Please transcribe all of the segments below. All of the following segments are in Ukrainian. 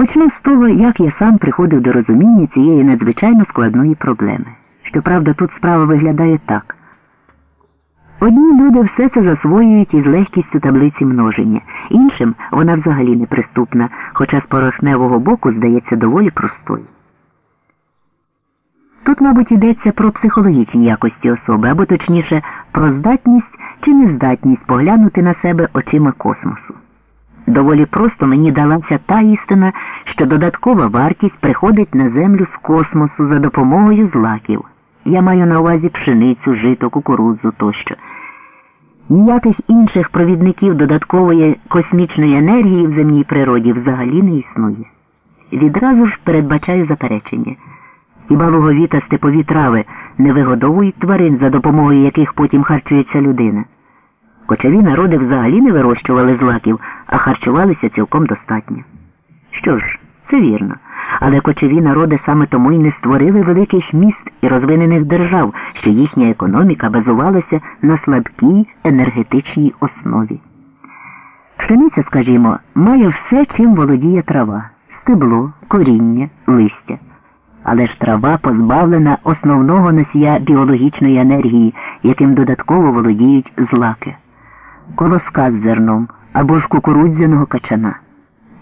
Почну з того, як я сам приходив до розуміння цієї надзвичайно складної проблеми. Щоправда, тут справа виглядає так. Одні люди все це засвоюють із легкістю таблиці множення, іншим вона взагалі неприступна, хоча з порохневого боку здається доволі простою. Тут, мабуть, йдеться про психологічні якості особи, або точніше про здатність чи нездатність поглянути на себе очима космосу. Доволі просто мені далася та істина, що додаткова вартість приходить на землю з космосу за допомогою злаків. Я маю на увазі пшеницю, жито, кукурудзу тощо. Ніяких інших провідників додаткової космічної енергії в земній природі взагалі не існує. Відразу ж передбачаю заперечення. Хіба лугові та степові трави не вигодовують тварин, за допомогою яких потім харчується людина? Кочові народи взагалі не вирощували злаків, а харчувалися цілком достатньо. Що ж, це вірно. Але кочові народи саме тому й не створили великих міст і розвинених держав, що їхня економіка базувалася на слабкій енергетичній основі. Пшениця, скажімо, має все, чим володіє трава стебло, коріння, листя. Але ж трава позбавлена основного носія біологічної енергії, яким додатково володіють злаки, колоска з зерном або ж кукурудзяного качана.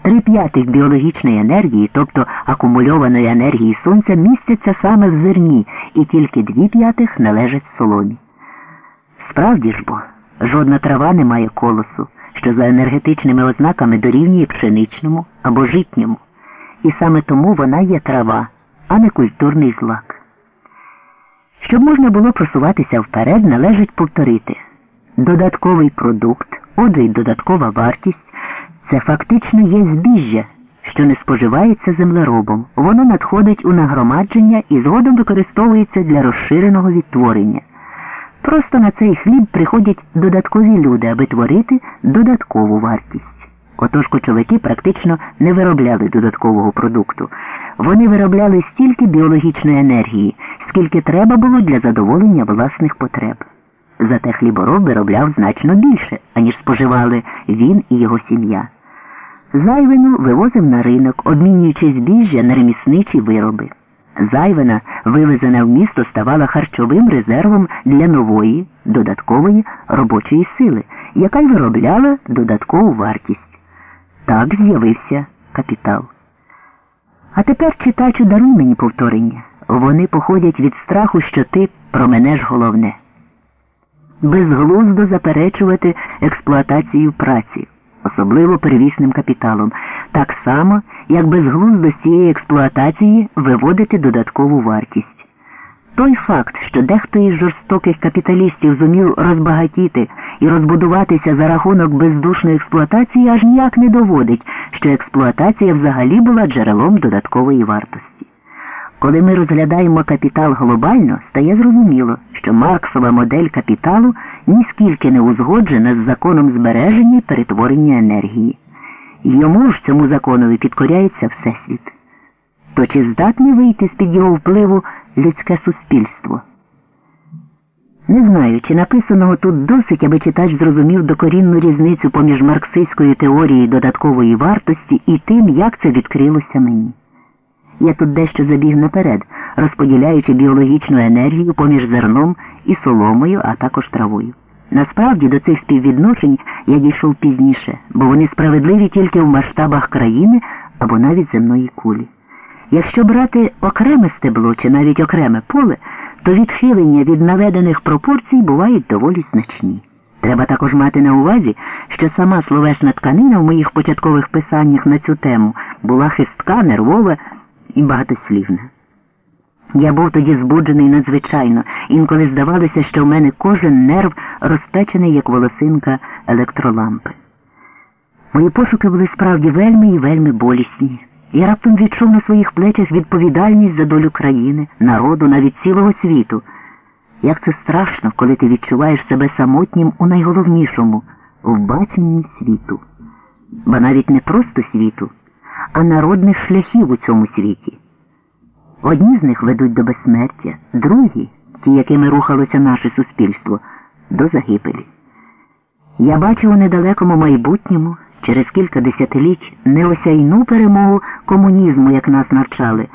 Три п'ятих біологічної енергії, тобто акумульованої енергії сонця, містяться саме в зерні, і тільки дві п'ятих належать соломі. Справді ж бо, жодна трава не має колосу, що за енергетичними ознаками дорівнює пшеничному або житньому, і саме тому вона є трава, а не культурний злак. Щоб можна було просуватися вперед, належить повторити додатковий продукт, отже й додаткова вартість. Це фактично є збіжжя, що не споживається землеробом. Воно надходить у нагромадження і згодом використовується для розширеного відтворення. Просто на цей хліб приходять додаткові люди, аби творити додаткову вартість. Отож кочовики практично не виробляли додаткового продукту. Вони виробляли стільки біологічної енергії, скільки треба було для задоволення власних потреб. Зате хлібороб виробляв значно більше, аніж споживали він і його сім'я. Зайвину вивозив на ринок, обмінюючи збіжжя на ремісничі вироби. Зайвина, вивезена в місто, ставала харчовим резервом для нової, додаткової робочої сили, яка й виробляла додаткову вартість. Так з'явився капітал. А тепер, читачу, даруй мені повторення. Вони походять від страху, що ти променеш головне. Безглуздо заперечувати експлуатацію праці особливо первісним капіталом, так само, як безглуздо з цієї експлуатації виводити додаткову вартість. Той факт, що дехто із жорстоких капіталістів зумів розбагатіти і розбудуватися за рахунок бездушної експлуатації, аж ніяк не доводить, що експлуатація взагалі була джерелом додаткової вартості. Коли ми розглядаємо капітал глобально, стає зрозуміло, що Марксова модель капіталу ніскільки не узгоджена з законом збереження і перетворення енергії. Йому ж цьому законові підкоряється Всесвіт. То чи здатне вийти з-під його впливу людське суспільство? Не знаю, чи написаного тут досить, аби читач зрозумів докорінну різницю поміж марксистською теорією додаткової вартості і тим, як це відкрилося мені. Я тут дещо забіг наперед, розподіляючи біологічну енергію поміж зерном і соломою, а також травою. Насправді до цих співвідношень я дійшов пізніше, бо вони справедливі тільки в масштабах країни або навіть земної кулі. Якщо брати окреме стебло чи навіть окреме поле, то відхилення від наведених пропорцій бувають доволі значні. Треба також мати на увазі, що сама словесна тканина в моїх початкових писаннях на цю тему була хистка, нервова і багатослівна. Я був тоді збуджений надзвичайно, інколи здавалося, що в мене кожен нерв розпечений, як волосинка електролампи. Мої пошуки були справді вельми і вельми болісні. Я раптом відчув на своїх плечах відповідальність за долю країни, народу, навіть цілого світу. Як це страшно, коли ти відчуваєш себе самотнім у найголовнішому в баченні світу, бо навіть не просто світу, а народних шляхів у цьому світі. Одні з них ведуть до безсмертя, другі, ті, якими рухалося наше суспільство, до загибелі. Я бачу у недалекому майбутньому через кілька десятиліть неосяйну перемогу комунізму, як нас навчали.